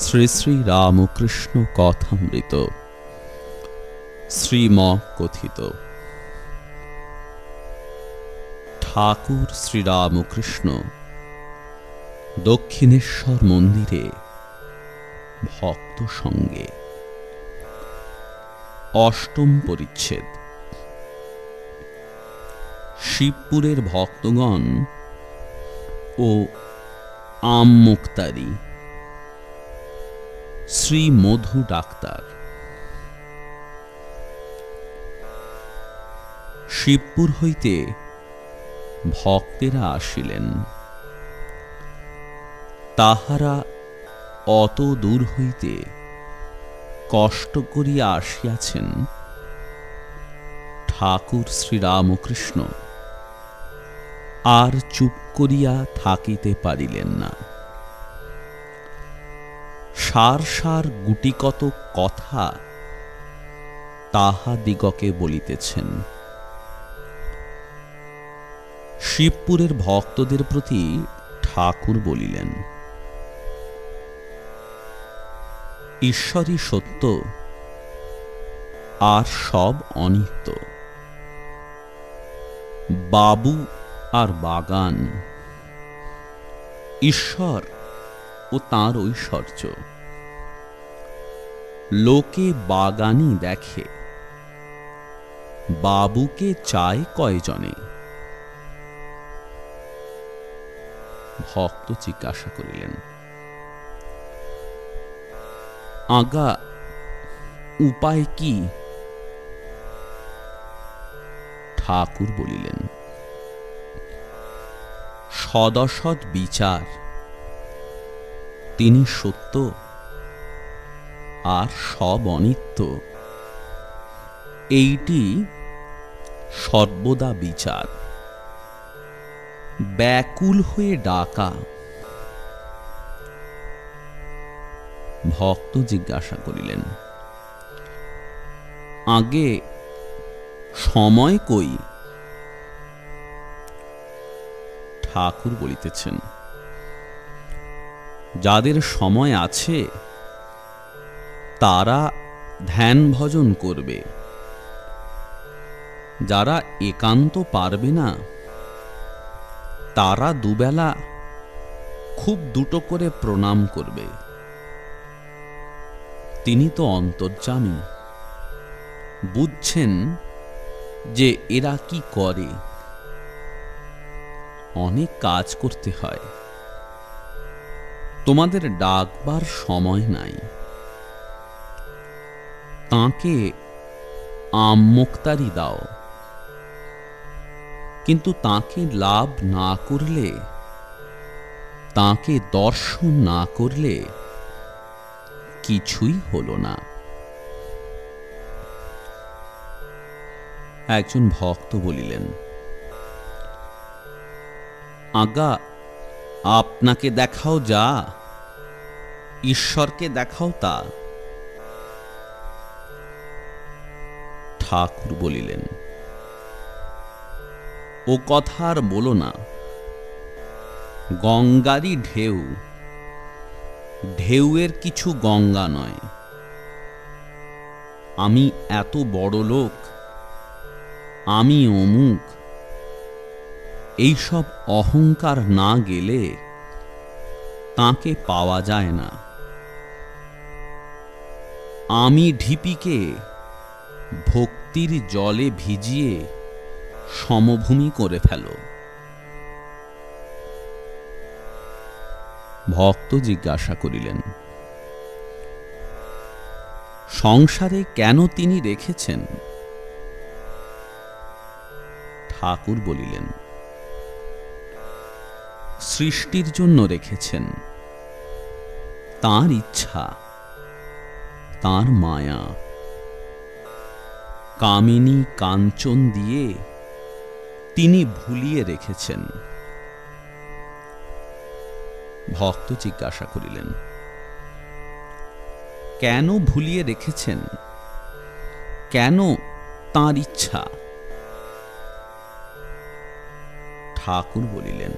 শ্রী শ্রী রামকৃষ্ণ কথামৃত। শ্রীম কথিত ঠাকুর শ্রীরামকৃষ্ণ, দক্ষিণেশ্বর মন্দিরে ভক্ত সঙ্গে। অষ্টম পরিচ্ছেদ। শিবপুরের ভক্তগণ ও আম মুক্তারি শ্রী মধু ডাক্তার। শিবপুর হইতে ভক্তেরা আসিলেন। তাহারা অত দূর হইতে কষ্ট করিয়া আসিয়াছেন। ঠাকুর শ্রীরামকৃষ্ণ আর চুপ করিয়া থাকিতে পারিলেন না। সার সার গুটিকত কথা তাহাদিগকে বলিতেছেন। শিবপুরের ভক্তদের প্রতি ঠাকুর বলিলেন, ঈশ্বরই সত্য, আর সব অনিত্য। বাবু আর বাগান, ঈশ্বর ও তাঁর ঐশ্বর্য। লোকে বাগানই দেখে, বাবুকে চায় কয়জনে। ভক্ত জিজ্ঞাসা করিলেন, আগা, উপায় কি? ঠাকুর বলিলেন সদসৎ বিচার তিনি সত্য আর সব অনিত্য। এইটি সর্বদা বিচার। ব্যাকুল হয়ে ডাকা। ভক্ত জিজ্ঞাসা করিলেন, আগে সময় কই? ঠাকুর বলিতেছেন যাদের সময় আছে, তারা ধ্যান ভজন করবে। যারা একান্ত পারবে না, তারা দুবেলা খুব দুটো করে প্রণাম করবে। তিনি তো অন্তর্জামী বুঝছেন যে এরা কি করে। অনেক কাজ করতে হয়। তোমাদের ডাকবার সময় নাই। তাকে আমোক্তারি দাও। কিন্তু তাকে লাভ না করলে, তাকে দর্শন না করলে কিছুই হলো না। একজন ভক্ত বলিলেন, আগা, আপনাকে দেখাও যা। ঈশ্বরকে দেখাও তা। ঠাকুর বলিলেন, ও কথা আর বলো না। গঙ্গারই ঢেউ। ঢেউয়ের কিছু গঙ্গা নয়। আমি এত বড় লোক, আমি অমুক। এইসব অহংকার না গেলে তাকে পাওয়া যায় না। আমি ঢিপিকে ভক্তির জলে ভিজিয়ে সমভূমি করে ফেল। ভক্ত জিজ্ঞাসা করিলেন, সংসারে কেন তিনি রেখেছেন? ঠাকুর বলিলেন, সৃষ্টির জন্য রেখেছেন, তার ইচ্ছা। তার মায়া। কামিনী কাঞ্চন দিয়ে তিনি ভুলিয়ে রেখেছেন। ভক্ত জিজ্ঞাসা করিলেন, কেন ভুলিয়ে রেখেছেন? কেন তার ইচ্ছা? ঠাকুর বলিলেন,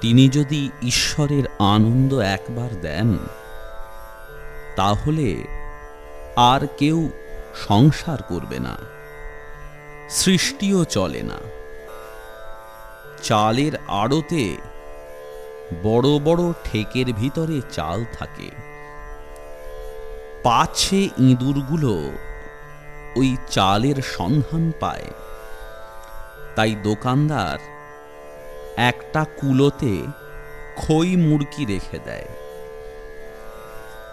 তিনি যদি ঈশ্বরের আনন্দ একবার দেন তাহলে আর কেউ সংসার করবে না, সৃষ্টিও চলে না। চালের আড়তে বড় বড় ঠেকের ভিতরে চাল থাকে। পাছে ইঁদুরগুলো ওই চালের সন্ধান পায়। তাই দোকানদার একটা কুলোতে খই মুড়কি রেখে দেয়।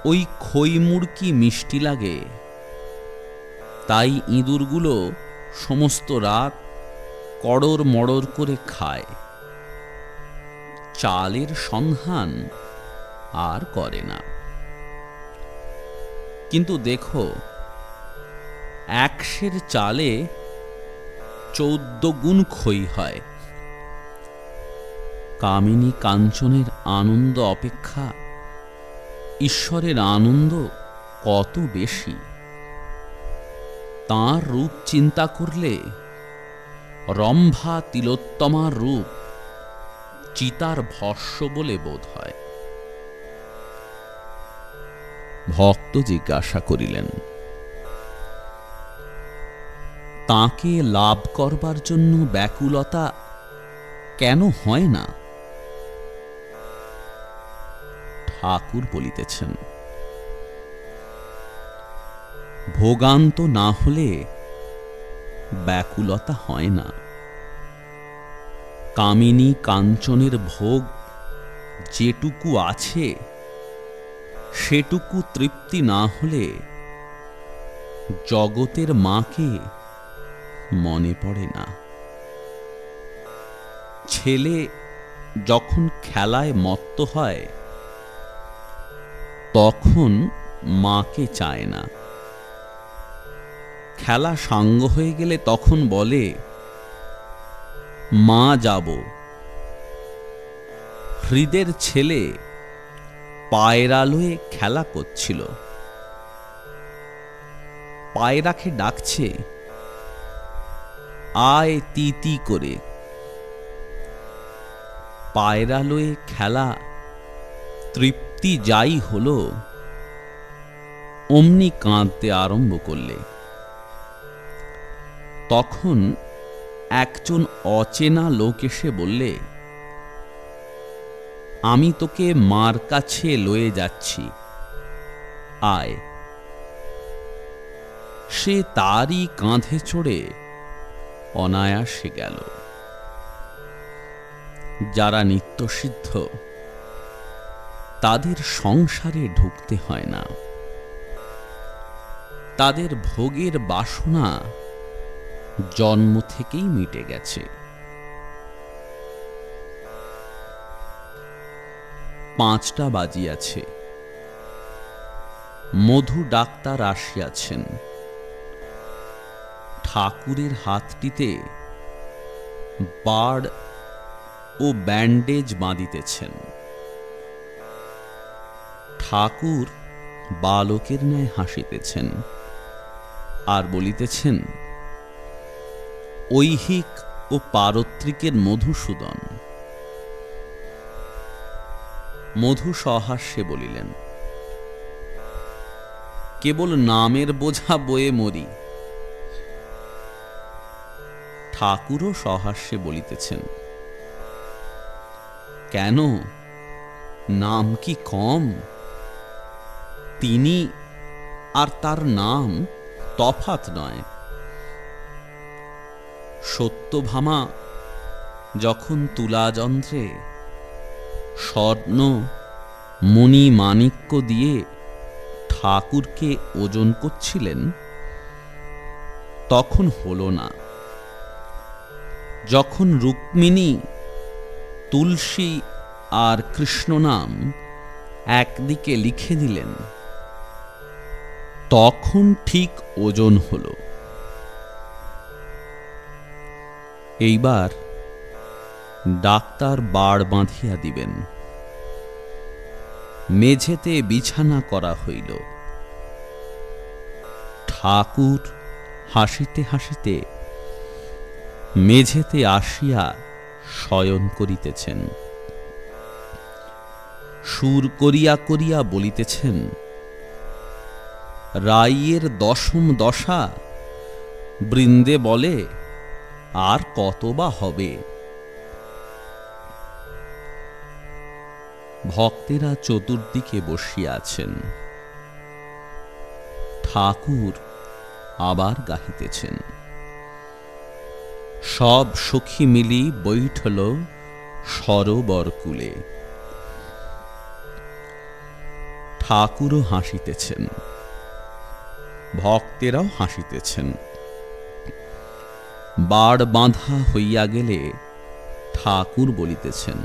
ওই খই মুড়কি মিষ্টি লাগে? তাই ইঁদুরগুলো সমস্ত রাত কড়র মড়র করে খায়। চালের সন্ধান আর করে না। কিন্তু দেখো, একশের চালে চৌদ্দ গুণ খই হয়। কামিনী কাঞ্চনের আনন্দ অপেক্ষা ঈশ্বরের আনন্দ কত বেশি? তাঁর রূপ চিন্তা করলে রম্ভা তিলোত্তমার রূপ চিতার ভস্য বলে বোধ হয়। ভক্ত জিজ্ঞাসা করিলেন, তাকে লাভ করবার জন্য ব্যাকুলতা কেন হয় না? ঠাকুর বলিতেছেন, ভোগান্ত না হলে ব্যাকুলতা হয় না। কামিনী কাঞ্চনের ভোগ যেটুকু আছে, সেটুকু তৃপ্তি না হলে জগতের মাকে মনে পড়ে না। ছেলে যখন খেলায় মত্ত হয় তখন মাকে চায় না। খেলা সাঙ্গ হয়ে গেলে তখন বলে, মা যাব। হৃদের ছেলে পায়রালয়ে খেলা করছিল। পায়রাকে ডাকছে, আয় তিতি করে। পায়রালয়ে খেলা তৃপ্তি যাই হলো, অমনি কাঁদতে আরম্ভ করলে। তখন একজন অচেনা লোক এসে বললে, আমি তোকে মার কাছে লয়ে যাচ্ছি। আয়। সে তারই কাঁধে চড়ে অনায়াসে গেল। যারা নিত্যসিদ্ধ তাদের সংসারে ঢুকতে হয় না। তাদের ভোগের বাসনা জন্ম থেকেই মিটে গেছে। পাঁচটা বাজিয়াছে। মধু ডাক্তার আসিয়াছেন। ঠাকুরের হাতটিতে বাড় ও ব্যান্ডেজ বাঁধিতেছেন। ঠাকুর বালকের ন্যায় হাসিতেছেন আর বলিতেছেন, ঐহিক ও পারত্রিকের মধুসূদন। মধু সহাস্যে বলিলেন, কেবল নামের বোঝা বয়ে মরি। ঠাকুরও সহাস্যে বলিতেছেন, কেন? নাম কি কম? তিনি আর তার নাম তফাত নয়। সত্যভামা যখন তুলাযন্ত্রে স্বর্ণ মণি মাণিক্য দিয়ে ঠাকুরকে ওজন করছিলেন, তখন হলো না। যখন রুক্মিণী, তুলসী আর কৃষ্ণ নাম একদিকে লিখে দিলেন তখন ঠিক ওজন হলো। এইবার ডাক্তার বাড় বাঁধিয়া দিবেন। মেঝেতে বিছানা করা হইল। ঠাকুর হাসিতে হাসিতে মেঝেতে আসিয়া শয়ন করিতেছেন। সুর করিয়া করিয়া বলিতেছেন রাইয়ের দশম দশা। বৃন্দে বলে, আর কত বা হবে? ভক্তেরা চতুর্দিকে বসিয়াছেন। ঠাকুর আবার গাহিতেছেন। সব সখী মিলি বৈঠল সরোবর কুলে ঠাকুরও হাসিতেছেন। ভক্তেরাও হাসিতেছেন। বাড় বাঁধা হইয়া গেলে ঠাকুর বলিতেছেন,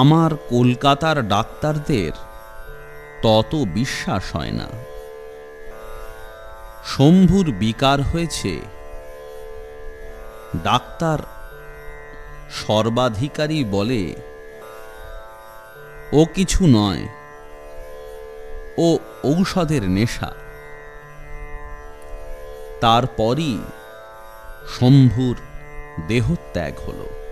আমার কলকাতার ডাক্তারদের তত বিশ্বাস হয় না। শম্ভুর বিকার হয়েছে, ডাক্তার সর্বাধিকারী বলে ও কিছু নয়। ও ঔষধের নেশা। তারপরই শম্ভুর দেহত্যাগ হলো।